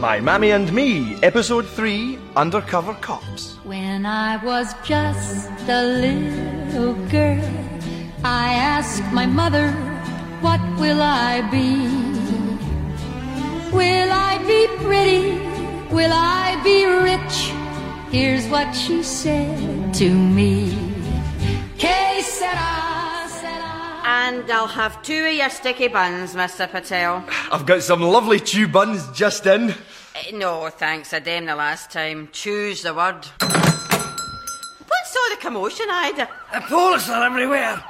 My Mammy and Me, Episode 3 Undercover Cops. When I was just a little girl, I asked my mother, What will I be? Will I be pretty? Will I be rich? Here's what she said to me. And I'll have two of your sticky buns, Mr. Patel. I've got some lovely chew buns just in. Eh, No, thanks. I them the last time. Choose the word. What's all the commotion, Ida? The police are everywhere.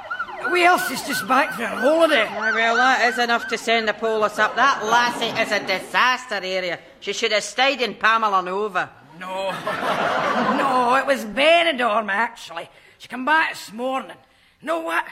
We else is just back for a holiday. Ah, Well, that is enough to send the police up. That lassie is a disaster area. She should have stayed in Palma Nova. No. no, it was Benidorm, actually. She come back this morning. Know what?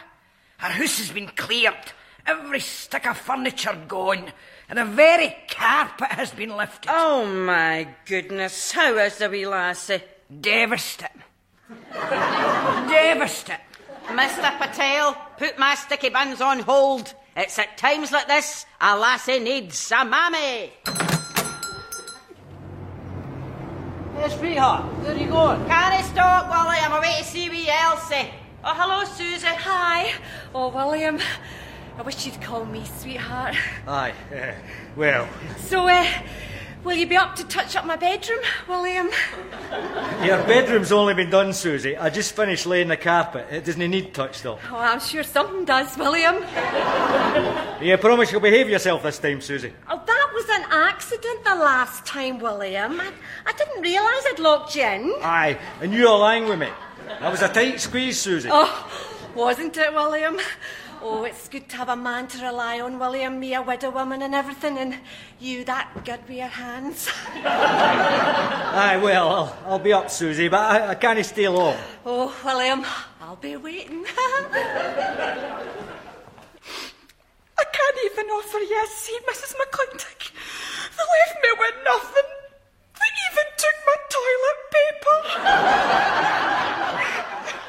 Her house has been cleared. Every stick of furniture gone. And the very carpet has been lifted. Oh, my goodness. How is the wee lassie? Devastating. Devastating. Mr. Patel, put my sticky buns on hold. It's at times like this a lassie needs a mammy. Hey, sweetheart, where are you going? Can I stop, Wally? I'm away to see wee Elsie. Oh, hello, Susie. Hi. Oh, William. I wish you'd call me sweetheart. Aye, eh, well, So, uh, will you be up to touch up my bedroom, William? your bedroom's only been done, Susie. I just finished laying the carpet. It doesn't need touched up. Oh, I'm sure something does, William. You promise you'll behave yourself this time, Susie? Oh, that was an accident the last time, William. I, I didn't realise I'd locked you in. Aye, and you're lying with me. That was a tight squeeze, Susie. Oh, wasn't it, William? Oh, it's good to have a man to rely on, William. Me, a widow woman and everything, and you that good with your hands. Aye, well, I'll, I'll be up, Susie, but I, I can't stay long. Oh, William, I'll be waiting. I can't even offer you a seat, Mrs. McClintock. They left me with nothing. They even took my toilet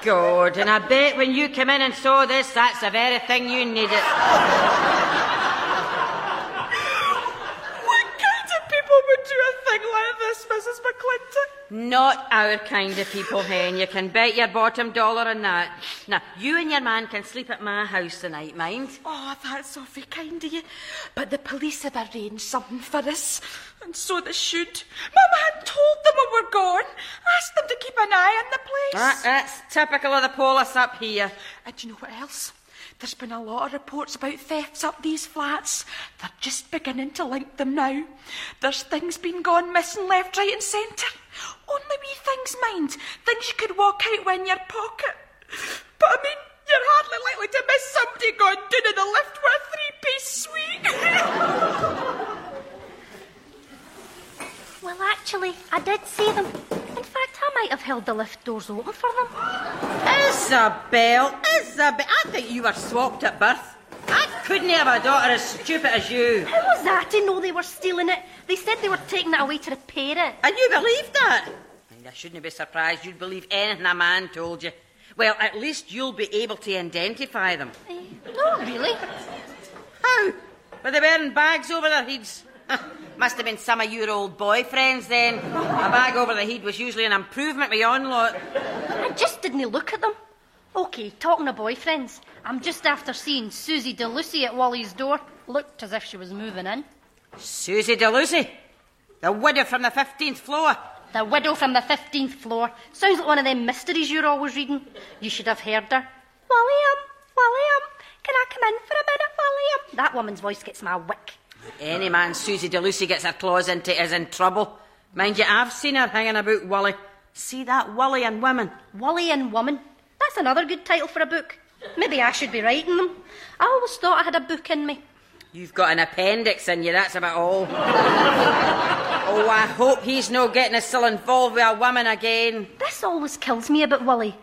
Good, and I bet when you came in and saw this, that's the very thing you needed. would do a thing like this, Mrs McClinton? Not our kind of people, Hen. You can bet your bottom dollar on that. Now, you and your man can sleep at my house tonight, mind? Oh, that's awfully kind of you. But the police have arranged something for us. And so they should. My man told them we were gone. Asked them to keep an eye on the place. That, that's typical of the police up here. And do you know what else? There's been a lot of reports about thefts up these flats. They're just beginning to link them now. There's things being gone missing left, right, and centre. Only wee things, mind. Things you could walk out with in your pocket. But I mean, you're hardly likely to miss somebody going down in the lift with a three-piece suite. Well, actually, I did see them. In fact, I might have held the lift doors open for them. Isabel, Isabel, I think you were swapped at birth. I couldn't have a daughter as stupid as you. How was that to know they were stealing it? They said they were taking it away to repair it. And you believed that? And I shouldn't be surprised you'd believe anything a man told you. Well, at least you'll be able to identify them. Eh, no, really. How? Were they wearing bags over their heads? Must have been some of your old boyfriends then. A bag over the head was usually an improvement beyond lot. I just didn't look at them. Okay, talking of boyfriends, I'm just after seeing Susie DeLucy at Wally's door. Looked as if she was moving in. Susie DeLucy, the widow from the 15th floor. The widow from the 15th floor. Sounds like one of them mysteries you're always reading. You should have heard her. William, William, can I come in for a minute, William? That woman's voice gets my wick. Any man Susie DeLucy gets her claws into is in trouble. Mind you, I've seen her hanging about Wally. See that Wally and women? Wally and Woman. That's another good title for a book. Maybe I should be writing them. I always thought I had a book in me. You've got an appendix in you, that's about all. oh, I hope he's no getting us still involved with a woman again. This always kills me about Wally.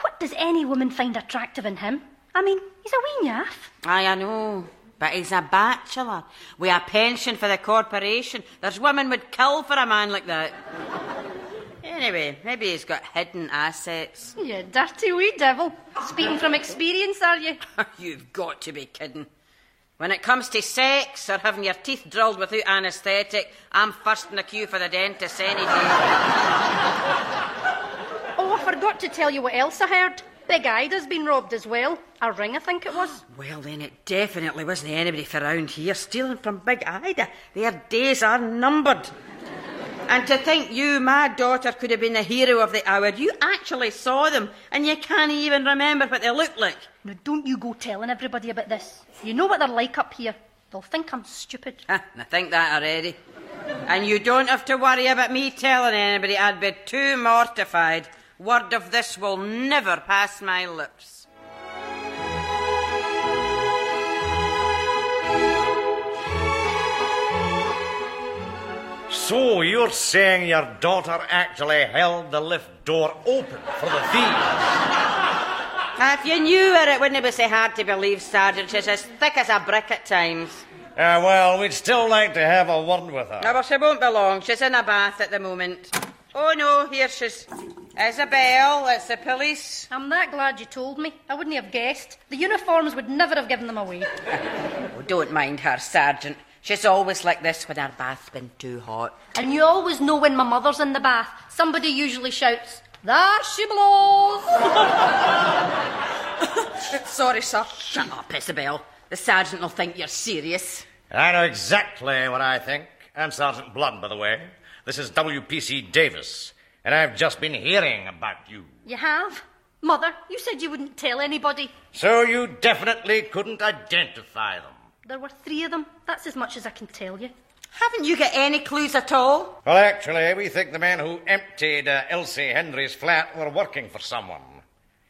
What does any woman find attractive in him? I mean, he's a wee naff. Aye, I know. But he's a bachelor with a pension for the corporation. There's women would kill for a man like that. Anyway, maybe he's got hidden assets. You dirty wee devil. Speaking from experience, are you? You've got to be kidding. When it comes to sex or having your teeth drilled without anaesthetic, I'm first in the queue for the dentist any day. Oh, I forgot to tell you what else I heard. Big Ida's been robbed as well. A ring, I think it was. well, then it definitely wasn't anybody for around here stealing from Big Ida. Their days are numbered. And to think you, my daughter, could have been the hero of the hour. You actually saw them, and you can't even remember what they looked like. Now, don't you go telling everybody about this. You know what they're like up here. They'll think I'm stupid. Ah, I think that already. And you don't have to worry about me telling anybody. I'd be too mortified. Word of this will never pass my lips. So you're saying your daughter actually held the lift door open for the thieves? If you knew her, it wouldn't be so hard to believe, Sergeant. She's as thick as a brick at times. Uh, well, we'd still like to have a word with her. No, well, she won't be long. She's in a bath at the moment. Oh, no, here she's. Isabel, it's the police. I'm that glad you told me. I wouldn't have guessed. The uniforms would never have given them away. Oh, don't mind her, Sergeant. She's always like this when her bath's been too hot. And you always know when my mother's in the bath. Somebody usually shouts, There she blows! Sorry, sir. Shut up, Isabel. The sergeant will think you're serious. I know exactly what I think. I'm Sergeant Blood, by the way. This is WPC Davis, and I've just been hearing about you. You have? Mother, you said you wouldn't tell anybody. So you definitely couldn't identify them. There were three of them. That's as much as I can tell you. Haven't you got any clues at all? Well, actually, we think the men who emptied uh, Elsie Henry's flat were working for someone.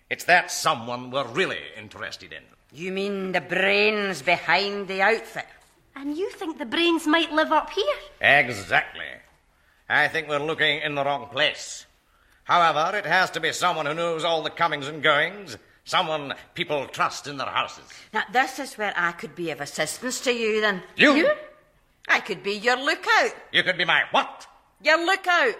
It's that someone we're really interested in. You mean the brains behind the outfit? And you think the brains might live up here? Exactly. I think we're looking in the wrong place. However, it has to be someone who knows all the comings and goings, someone people trust in their houses. Now, this is where I could be of assistance to you, then. You? I could be your lookout. You could be my what? Your lookout.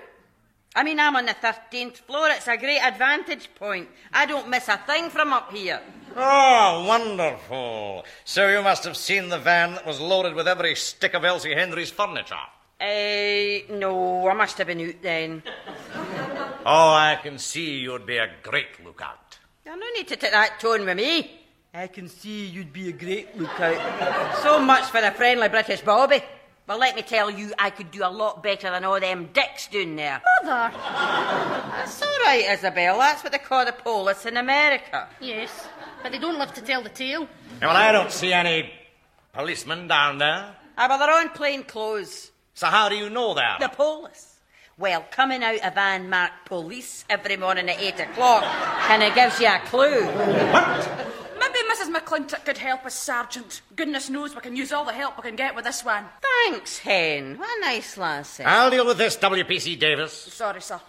I mean, I'm on the 13th floor. It's a great advantage point. I don't miss a thing from up here. Oh, wonderful. So you must have seen the van that was loaded with every stick of Elsie Henry's furniture. Eh, no, I must have been out then. Oh, I can see you'd be a great lookout. There's no need to take that tone with me. I can see you'd be a great lookout. so much for a friendly British Bobby. Well, let me tell you, I could do a lot better than all them dicks doing there. Mother! That's all right, Isabel. That's what they call the police in America. Yes, but they don't live to tell the tale. Well, I don't see any policemen down there. Ah, but they're on plain clothes. So how do you know that? The police. Well, coming out a van marked police every morning at eight o'clock kind of gives you a clue. Maybe Mrs. McClintock could help us, Sergeant. Goodness knows we can use all the help we can get with this one. Thanks, Hen. What a nice lassie. I'll deal with this, WPC Davis. Sorry, sir.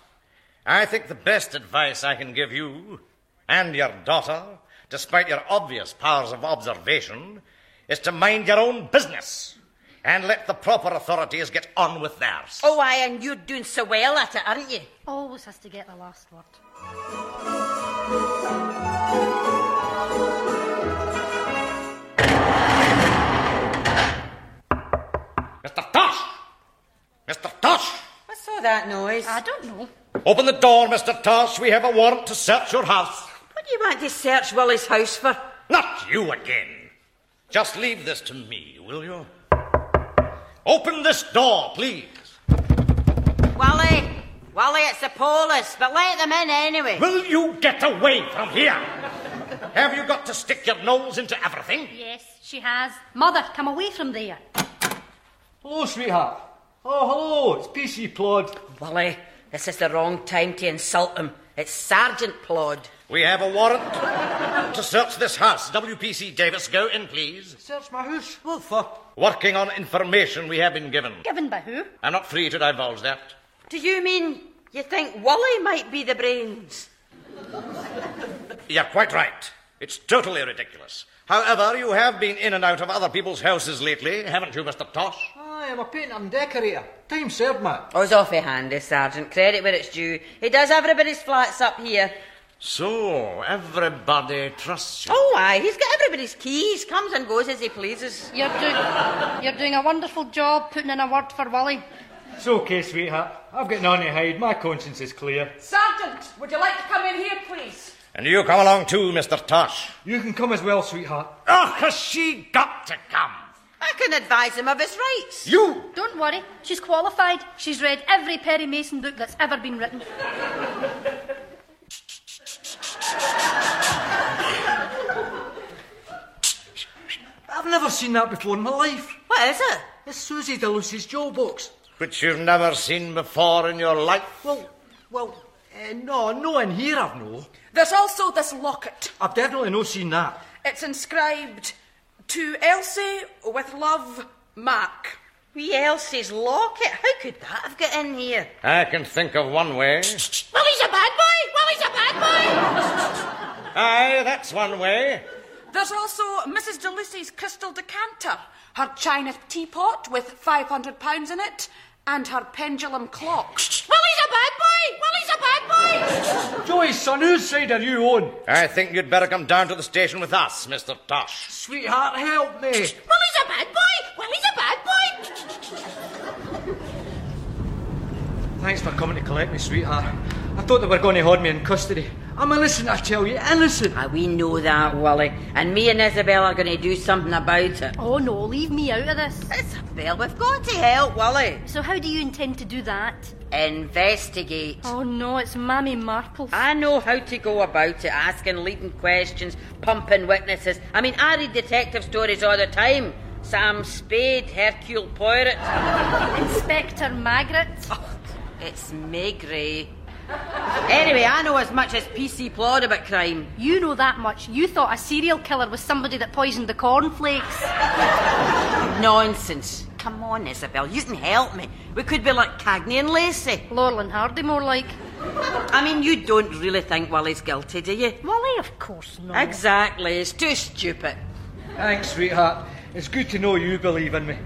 I think the best advice I can give you and your daughter, despite your obvious powers of observation, is to mind your own business and let the proper authorities get on with theirs. Oh, aye, and you're doing so well at it, aren't you? Always has to get the last word. Mr. Tosh! Mr. Tosh! What's all that noise? I don't know. Open the door, Mr. Tosh. We have a warrant to search your house. What do you want to search Willie's house for? Not you again. Just leave this to me, will you? Open this door, please. Wally! Wally, it's the police, but let them in anyway. Will you get away from here? Have you got to stick your nose into everything? Yes, she has. Mother, come away from there. Hello, sweetheart. Oh, hello, it's PC Plod. Wally, this is the wrong time to insult him. It's Sergeant Plod. We have a warrant to search this house. WPC Davis, go in, please. Search my house? What for? Working on information we have been given. Given by who? I'm not free to divulge that. Do you mean you think Wally might be the brains? You're quite right. It's totally ridiculous. However, you have been in and out of other people's houses lately, haven't you, Mr. Tosh? Aye, I'm a painter and decorator. Time served, Matt. Oh, it's awfully handy, Sergeant. Credit where it's due. He does everybody's flats up here. So, everybody trusts you. Oh, aye, he's got everybody's keys, comes and goes as he pleases. You're doing, you're doing a wonderful job putting in a word for Willie. It's okay, sweetheart. I've got none to hide. My conscience is clear. Sergeant, would you like to come in here, please? And you come along too, Mr. Tosh. You can come as well, sweetheart. Oh, has she got to come? I can advise him of his rights. You! Don't worry, she's qualified. She's read every Perry Mason book that's ever been written. I've never seen that before in my life. What is it? It's Susie DeLucy's jewel box. Which you've never seen before in your life. Well, well, uh, no, no in here I've no. There's also this locket. I've definitely no seen that. It's inscribed to Elsie with love, Mac. Wee Elsie's locket. How could that have got in here? I can think of one way. Willie's a bad boy! Willie's a bad boy! Aye, that's one way. There's also Mrs. DeLucy's crystal decanter, her china teapot with £500 in it, and her pendulum clock. Willie's a bad boy! Willie's a bad boy! Joey, son, whose side are you on? I think you'd better come down to the station with us, Mr. Tosh. Sweetheart, help me. Willie's a bad boy! Willie's a bad boy! Thanks for coming to collect me, sweetheart. I thought they were going to hold me in custody. I'm innocent, I tell you, innocent. Ah, we know that, Willie. And me and Isabel are going to do something about it. Oh no, leave me out of this. Isabel, we've got to help Willie. So, how do you intend to do that? Investigate. Oh no, it's Mammy Marple. I know how to go about it, asking leading questions, pumping witnesses. I mean, I read detective stories all the time. Sam Spade, Hercule Poirot. Inspector Margaret. It's Maigret. Anyway, I know as much as PC Plod about crime. You know that much. You thought a serial killer was somebody that poisoned the cornflakes. Nonsense. Come on, Isabel, you can help me. We could be like Cagney and Lacey. Laurel and Hardy, more like. I mean, you don't really think Wally's guilty, do you? Wally, of course not. Exactly, it's too stupid. Thanks, sweetheart. It's good to know you believe in me.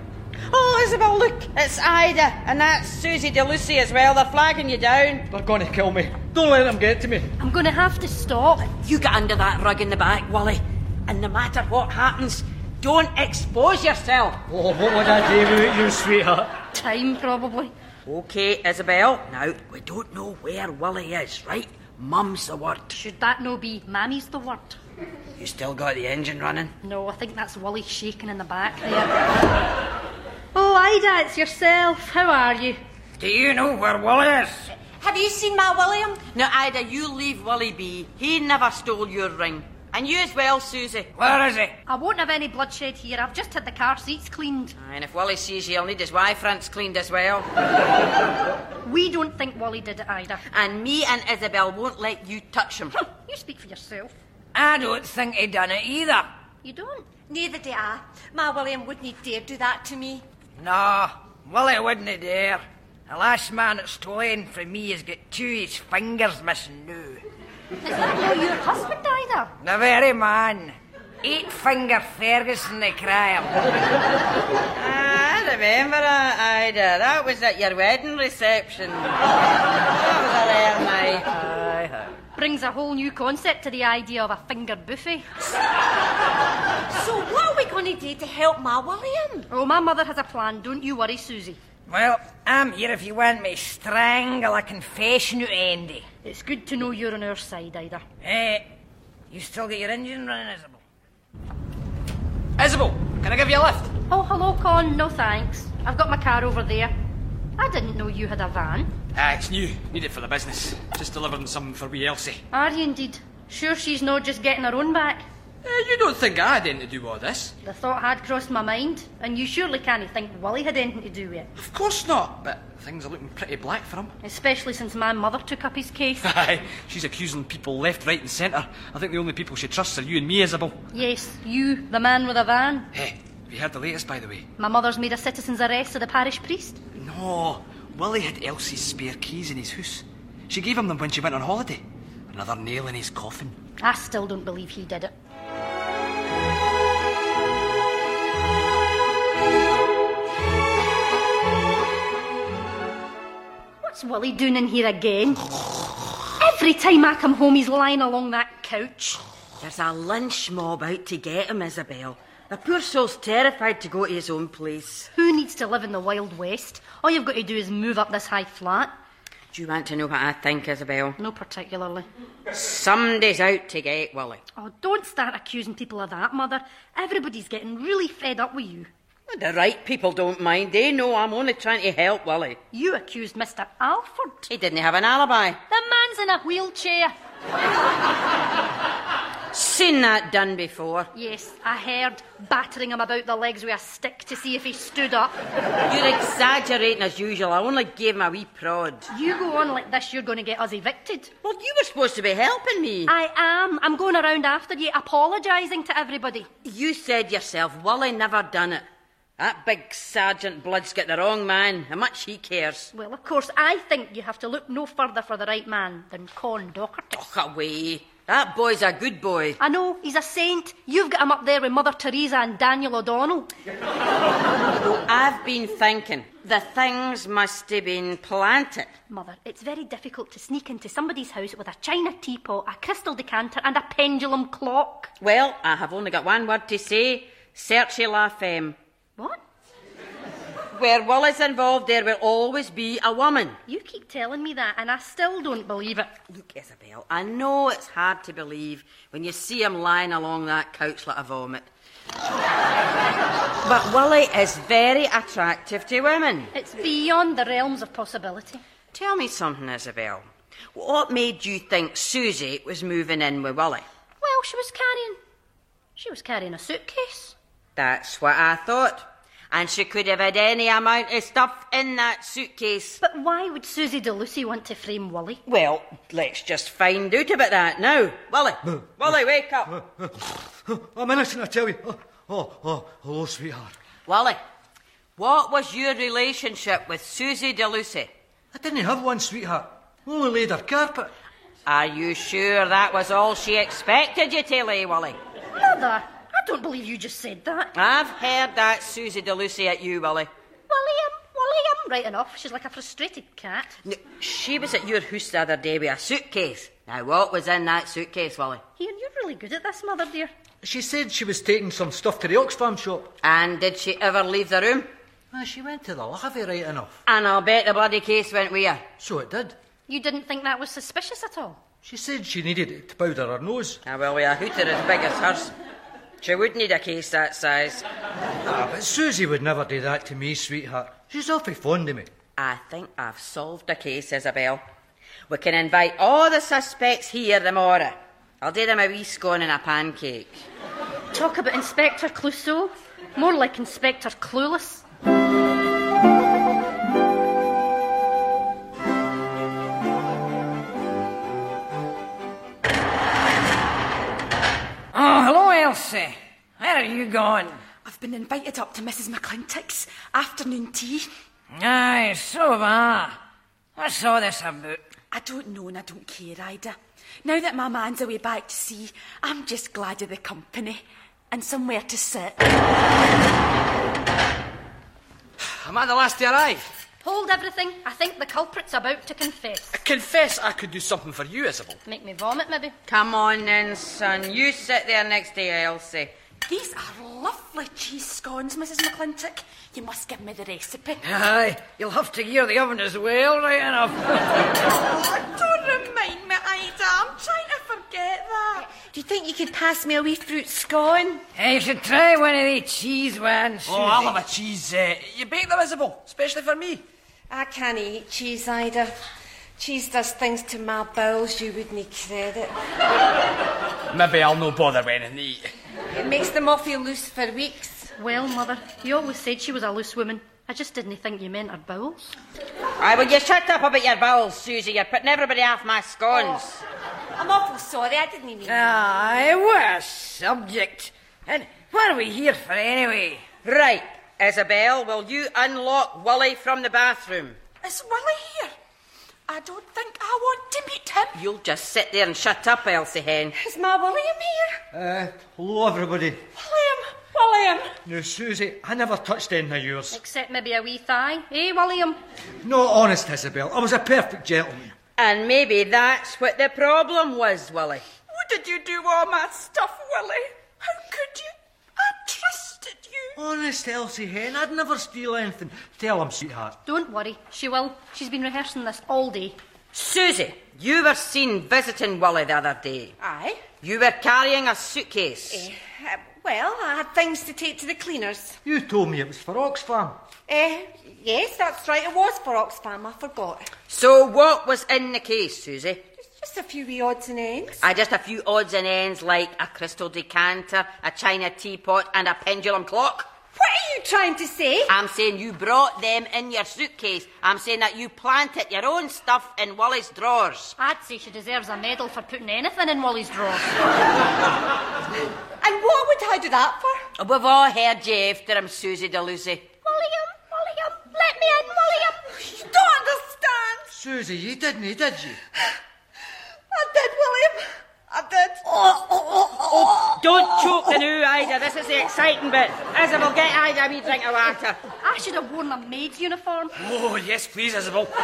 Oh, Isabel, look, it's Ida, and that's Susie DeLucy as well. They're flagging you down. They're going to kill me. Don't let them get to me. I'm going to have to stop. You get under that rug in the back, Wally, and no matter what happens, don't expose yourself. Oh, what would I do without you, sweetheart? Time, probably. Okay, Isabel. Now, we don't know where Willie is, right? Mum's the word. Should that no be Mammy's the word? You still got the engine running? No, I think that's Wally shaking in the back there. oh, Ida, it's yourself. How are you? Do you know where Willie is? Have you seen my William? Now, Ida, you leave Willie be. He never stole your ring. And you as well, Susie. Where is he? I won't have any bloodshed here. I've just had the car seats cleaned. And if Wally sees you, he'll need his Y fronts cleaned as well. We don't think Wally did it either. And me and Isabel won't let you touch him. You speak for yourself. I don't think he done it either. You don't? Neither do I. My William wouldn't dare do that to me. No, Willie wouldn't dare. The last man that stole in from me has got two of his fingers missing now. Is that not your husband either? The very man. Eight finger Ferguson the cry him. Ah, I remember that, Ida. That was at your wedding reception. that was a rare night. Aye, aye. Brings a whole new concept to the idea of a finger buffet. So what are we going to do to help my William? Oh, my mother has a plan. Don't you worry, Susie. Well, I'm here if you want me strangle a confession out Andy. It's good to know you're on our side, Ida. Eh, you still get your engine running, Isabel? Isabel, can I give you a lift? Oh, hello, Con. No thanks. I've got my car over there. I didn't know you had a van. Ah, it's new. Need it for the business. Just delivering some for wee Elsie. Are you indeed? Sure she's not just getting her own back? Eh, you don't think I had anything to do with all this? The thought had crossed my mind, and you surely can't think Willie had anything to do with it. Of course not, but things are looking pretty black for him. Especially since my mother took up his case. Aye, she's accusing people left, right, and centre. I think the only people she trusts are you and me, Isabel. yes, you, the man with a van. Hey, have you heard the latest, by the way? My mother's made a citizen's arrest of the parish priest. No, Willie had Elsie's spare keys in his house. She gave him them when she went on holiday. Another nail in his coffin. I still don't believe he did it. What's Willie doing in here again? Every time I come home, he's lying along that couch. There's a lynch mob out to get him, Isabel. The poor soul's terrified to go to his own place. Who needs to live in the Wild West? All you've got to do is move up this high flat. Do you want to know what I think, Isabel? No particularly. Somebody's out to get Willie. Oh, don't start accusing people of that, Mother. Everybody's getting really fed up with you. The right people don't mind. They know I'm only trying to help Willie. You accused Mr. Alford. He didn't have an alibi. The man's in a wheelchair. Seen that done before. Yes, I heard battering him about the legs with a stick to see if he stood up. You're exaggerating as usual. I only gave him a wee prod. You go on like this, you're going to get us evicted. Well, you were supposed to be helping me. I am. I'm going around after you, apologising to everybody. You said yourself, Willie never done it. That big Sergeant Blood's got the wrong man. How much he cares. Well, of course, I think you have to look no further for the right man than Con Docherty. Oh, away. That boy's a good boy. I know, he's a saint. You've got him up there with Mother Teresa and Daniel O'Donnell. I've been thinking, the things must have been planted. Mother, it's very difficult to sneak into somebody's house with a china teapot, a crystal decanter, and a pendulum clock. Well, I have only got one word to say. Searchy la femme. Um, what? Where Willie's involved, there will always be a woman. You keep telling me that, and I still don't believe it. Look, Isabel, I know it's hard to believe when you see him lying along that couch like a vomit. but Willie is very attractive to women. It's beyond the realms of possibility. Tell me something, Isabel. What made you think Susie was moving in with Willie? Well, she was carrying. She was carrying a suitcase. That's what I thought. And she could have had any amount of stuff in that suitcase. But why would Susie DeLucy want to frame Wally? Well, let's just find out about that now. Wally, Wally, wake up. I'm innocent, I tell you. Oh, oh, oh, hello, sweetheart. Wally, what was your relationship with Susie DeLucy? I didn't have one, sweetheart. Only laid her carpet. Are you sure that was all she expected you to lay, Wally? Mother, I don't believe you just said that. I've heard that Susie DeLucy at you, Willie. William, William. Right enough. She's like a frustrated cat. No, she was at your house the other day with a suitcase. Now, what was in that suitcase, Willie? Ian, you're really good at this, Mother dear. She said she was taking some stuff to the Oxfam shop. And did she ever leave the room? Ah, she went to the lavvy right enough. And I'll bet the bloody case went with her. So it did. You didn't think that was suspicious at all? She said she needed it to powder her nose. Ah, well, with a hooter as big as hers, she would need a case that size. Ah, but Susie would never do that to me, sweetheart. She's awfully fond of me. I think I've solved the case, Isabel. We can invite all the suspects here tomorrow. I'll do them a wee scone and a pancake. Talk about Inspector Clouseau. More like Inspector Clueless. Elsie. Where are you going? I've been invited up to Mrs. McClintock's afternoon tea. Aye, so have I. What's all this about? I don't know and I don't care, Ida. Now that my man's away back to sea, I'm just glad of the company and somewhere to sit. Am I the last to arrive? Hold everything. I think the culprit's about to confess. I confess I could do something for you, Isabel. Make me vomit, maybe. Come on then, son. You sit there next to Elsie. These are lovely cheese scones, Mrs. McClintock. You must give me the recipe. Aye, you'll have to gear the oven as well, right enough. Oh, don't remind me, Ida. I'm trying to forget that. Do you think you could pass me a wee fruit scone? hey, you should try one of these cheese ones. Oh, I'll have a cheese. Uh, you bake them, Isabel, especially for me. I can't eat cheese either. Cheese does things to my bowels you wouldn't credit. Maybe I'll no bother when and eat. It makes them off you loose for weeks. Well, Mother, you always said she was a loose woman. I just didn't think you meant her bowels. Aye, will you shut up about your bowels, Susie? You're putting everybody off my scones. Oh, I'm awful sorry, I didn't mean Aye, what a subject. And what are we here for anyway? Right, Isabel, will you unlock Willie from the bathroom? Is Willie here? I don't think I want to meet him. You'll just sit there and shut up, Elsie Hen. Is my William here? Uh, hello, everybody. William, William. Now, Susie, I never touched any of yours. Except maybe a wee thigh. Eh, William? No, honest, Isabel, I was a perfect gentleman. And maybe that's what the problem was, Willie. What did you do all my stuff, Willie? How could you? I trusted you. Honest, Elsie Hen, I'd never steal anything. Tell him, sweetheart. Don't worry, she will. She's been rehearsing this all day. Susie, you were seen visiting Willie the other day. Aye. You were carrying a suitcase. Eh, uh, well, I had things to take to the cleaners. You told me it was for Oxfam. Eh, yes, that's right. It was for Oxfam. I forgot. So what was in the case, Susie? Just a few wee odds and ends. I just a few odds and ends like a crystal decanter, a china teapot, and a pendulum clock. What are you trying to say? I'm saying you brought them in your suitcase. I'm saying that you planted your own stuff in Wally's drawers. I'd say she deserves a medal for putting anything in Wally's drawers. And what would I do that for? We've all heard you after him, Susie DeLucy. William, William, let me in, William. You don't understand. Susie, you didn't, did you? I did, William. I did. Oh, Oh, don't choke the new Ida. This is the exciting bit. Isabel, get Ida a wee drink of water. I should have worn a maid's uniform. Oh, yes, please, Isabel.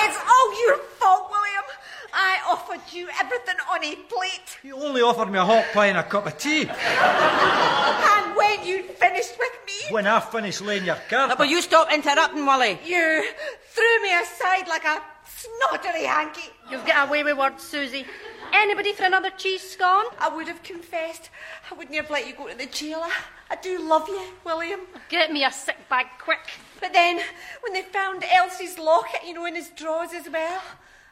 It's all your fault, William. I offered you everything on a plate. You only offered me a hot pie and a cup of tea. And when you'd finished with me, When I finished laying your carpet. Will you stop interrupting, Wally? you threw me aside like a snottery hanky. You've got away with words, Susie. Anybody for another cheese scone? I would have confessed. I wouldn't have let you go to the jail. I, I do love you, William. Get me a sick bag quick. But then, when they found Elsie's locket, you know, in his drawers as well,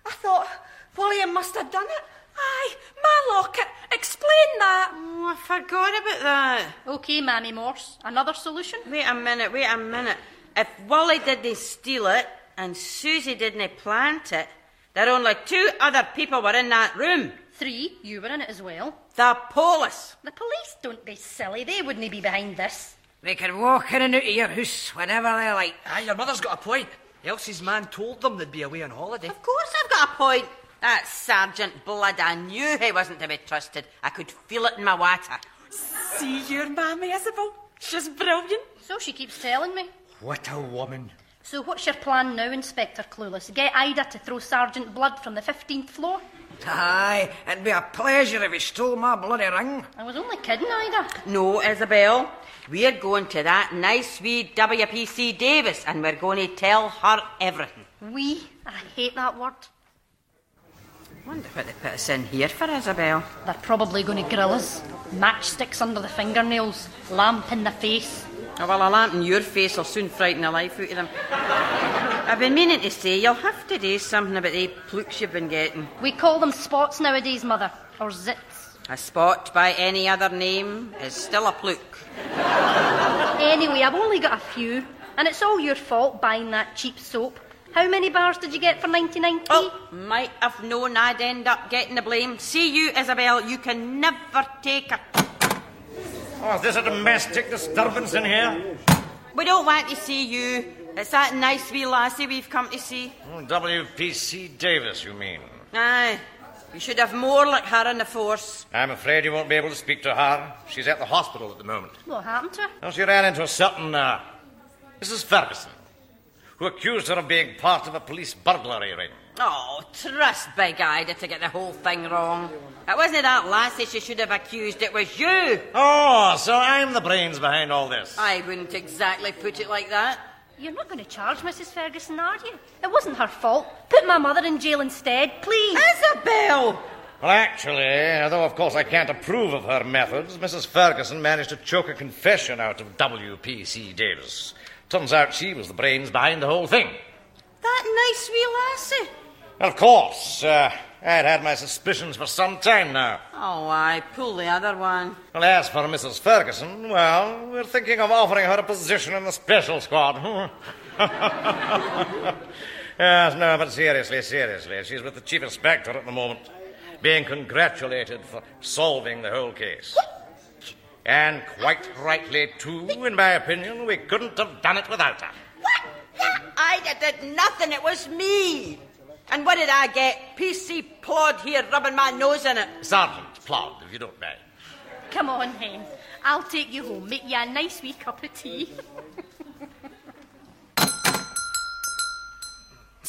I thought William must have done it. Aye, my locket. Explain that. Oh, I forgot about that. Okay, Mammy Morse. Another solution? Wait a minute, wait a minute. If Wally didn't steal it and Susie didn't plant it, there only two other people were in that room. Three, you were in it as well. The police. The police don't be silly. They wouldn't be behind this. They can walk in and out of your house whenever they like. Aye, your mother's got a point. Elsie's man told them they'd be away on holiday. Of course I've got a point. That Sergeant Blood, I knew he wasn't to be trusted. I could feel it in my water. See your mammy, Isabel. She's brilliant. So she keeps telling me. What a woman. So what's your plan now, Inspector Clueless? Get Ida to throw Sergeant Blood from the 15th floor? Aye, it'd be a pleasure if he stole my bloody ring. I was only kidding, Ida. No, Isabel. We're going to that nice wee WPC Davis and we're going to tell her everything. We? I hate that word. Wonder what they put us in here for, Isabel. They're probably going to grill us. Matchsticks under the fingernails, lamp in the face. Oh, well, a lamp in your face will soon frighten the life out of them. I've been meaning to say you'll have to do something about the plooks you've been getting. We call them spots nowadays, Mother. Or zits. A spot by any other name is still a plook. Anyway, I've only got a few. And it's all your fault buying that cheap soap. How many bars did you get for 99p? Oh, might have known I'd end up getting the blame. See you, Isabel, you can never take a. Oh, is this a domestic disturbance in here? We don't want to see you. It's that nice wee lassie we've come to see. Oh, W.P.C. Davis, you mean? Aye. You should have more like her in the force. I'm afraid you won't be able to speak to her. She's at the hospital at the moment. What happened to her? Now, she ran into a certain uh, Mrs. Ferguson, who accused her of being part of a police burglary ring. Oh, trust Big Ida to get the whole thing wrong. It wasn't that lassie she should have accused, it was you. Oh, so I'm the brains behind all this. I wouldn't exactly put it like that. You're not going to charge Mrs. Ferguson, are you? It wasn't her fault. Put my mother in jail instead, please. Isabel! Well, actually, although of course I can't approve of her methods, Mrs. Ferguson managed to choke a confession out of W.P.C. Davis. Turns out she was the brains behind the whole thing. That nice wee lassie. Of course, uh, I'd had my suspicions for some time now. Oh, I pull the other one. Well, as for Mrs. Ferguson, well, we're thinking of offering her a position in the special squad. yes, no, but seriously, seriously, she's with the chief inspector at the moment, being congratulated for solving the whole case. And quite rightly, too, in my opinion, we couldn't have done it without her. What? I did nothing, it was me. And what did I get? PC Plod here rubbing my nose in it. Sergeant Plod, if you don't mind. Come on, Hen. I'll take you home, make you a nice wee cup of tea.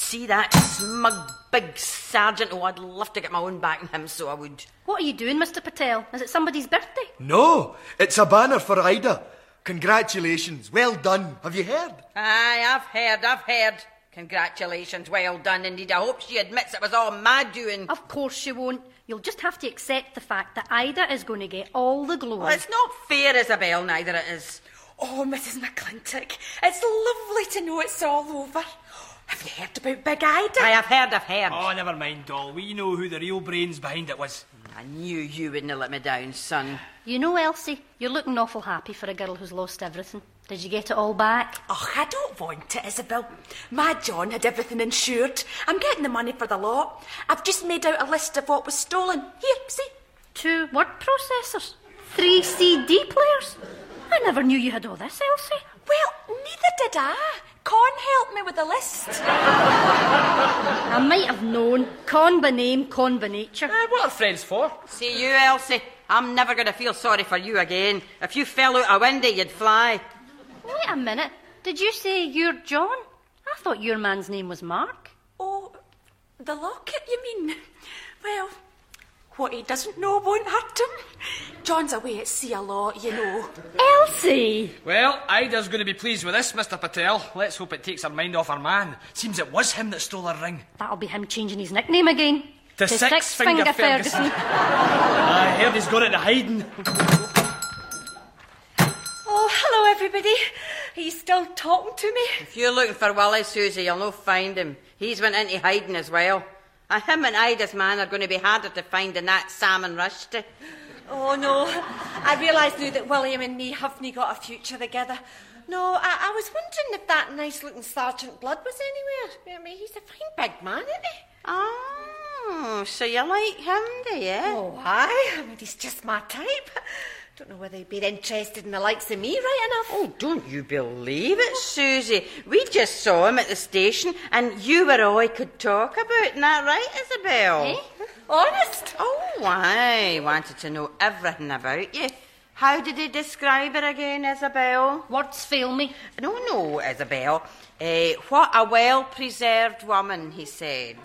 see that smug big sergeant? Oh, I'd love to get my own back in him, so I would. What are you doing, Mr. Patel? Is it somebody's birthday? No, it's a banner for Ida. Congratulations. Well done. Have you heard? Aye, I've heard, I've heard. Congratulations, well done indeed. I hope she admits it was all my doing. Of course she won't. You'll just have to accept the fact that Ida is going to get all the glory. Well, it's not fair, Isabel, neither it is. Oh, Mrs. McClintock, it's lovely to know it's all over. Have you heard about Big Ida? I have heard, I've heard. Oh, never mind, doll. We know who the real brains behind it was. Hmm, I knew you wouldn't let me down, son. You know, Elsie, you're looking awful happy for a girl who's lost everything. Did you get it all back? Oh, I don't want it, Isabel. My John had everything insured. I'm getting the money for the lot. I've just made out a list of what was stolen. Here, see? Two word processors, three CD players. I never knew you had all this, Elsie. Well, neither did I. Con helped me with the list. I might have known. Con by name, con by nature. Uh, what are friends for? See you, Elsie. I'm never going to feel sorry for you again. If you fell out a window, you'd fly. Wait a minute. Did you say you're John? I thought your man's name was Mark. Oh, the locket, you mean? Well, what he doesn't know won't hurt him. John's away at sea a lot, you know. Elsie! Well, Ida's going to be pleased with this, Mr. Patel. Let's hope it takes her mind off her man. Seems it was him that stole her ring. That'll be him changing his nickname again. To Six Finger Ferguson. I heard he's got it to hiding. Hello, everybody. Are you still talking to me? If you're looking for Willie, Susie, you'll no find him. He's went into hiding as well. And him and Ida's man are going to be harder to find than that Salman Rushdie. Oh, no. I realise now that William and me haven't got a future together. No, I, I was wondering if that nice looking Sergeant Blood was anywhere. I mean, he's a fine big man, isn't he? Oh, so you like him, do you? Oh, aye. I mean, he's just my type. Don't know whether he'd be interested in the likes of me right enough. Oh, don't you believe it, Susie? We just saw him at the station, and you were all he could talk about. Isn't that right, Isabel? Eh? Honest? Oh, I wanted to know everything about you. How did he describe her again, Isabel? Words fail me. No, no, Isabel. Eh, what a well preserved woman, he said.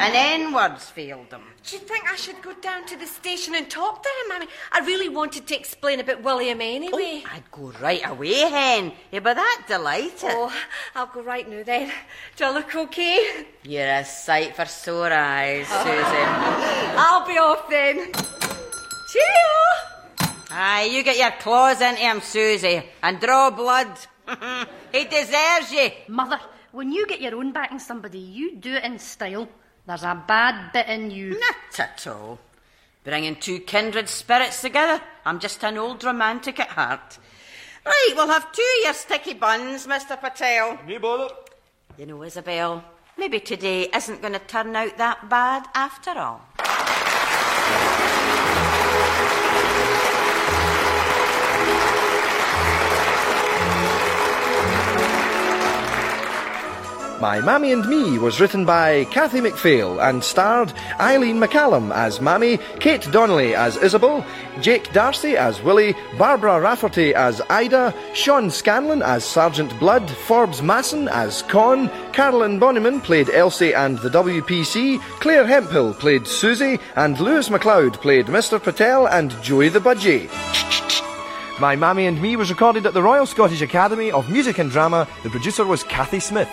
and then words failed him. Do you think I should go down to the station and talk to him? I mean, I really wanted to explain about William anyway. Oh, I'd go right away, Hen. You'd be that delighted. Oh, I'll go right now then. Do I look okay? You're a sight for sore eyes, Susie. I'll be off then. Cheerio! Aye, you get your claws into him, Susie, and draw blood. He deserves you. Mother, when you get your own back in somebody, you do it in style. There's a bad bit in you. Not at all. Bringing two kindred spirits together. I'm just an old romantic at heart. Right, we'll have two of your sticky buns, Mr. Patel. Me bother. You know, Isabel, maybe today isn't going to turn out that bad after all. My Mammy and Me was written by Kathy McPhail and starred Eileen McCallum as Mammy, Kate Donnelly as Isabel, Jake D'Arcy as Willie, Barbara Rafferty as Ida, Sean Scanlan as Sergeant Blood, Forbes Masson as Con, Carolyn Bonnyman played Elsie and the WPC, Claire Hemphill played Susie, and Lewis MacLeod played Mr. Patel and Joey the Budgie. My Mammy and Me was recorded at the Royal Scottish Academy of Music and Drama. The producer was Kathy Smith.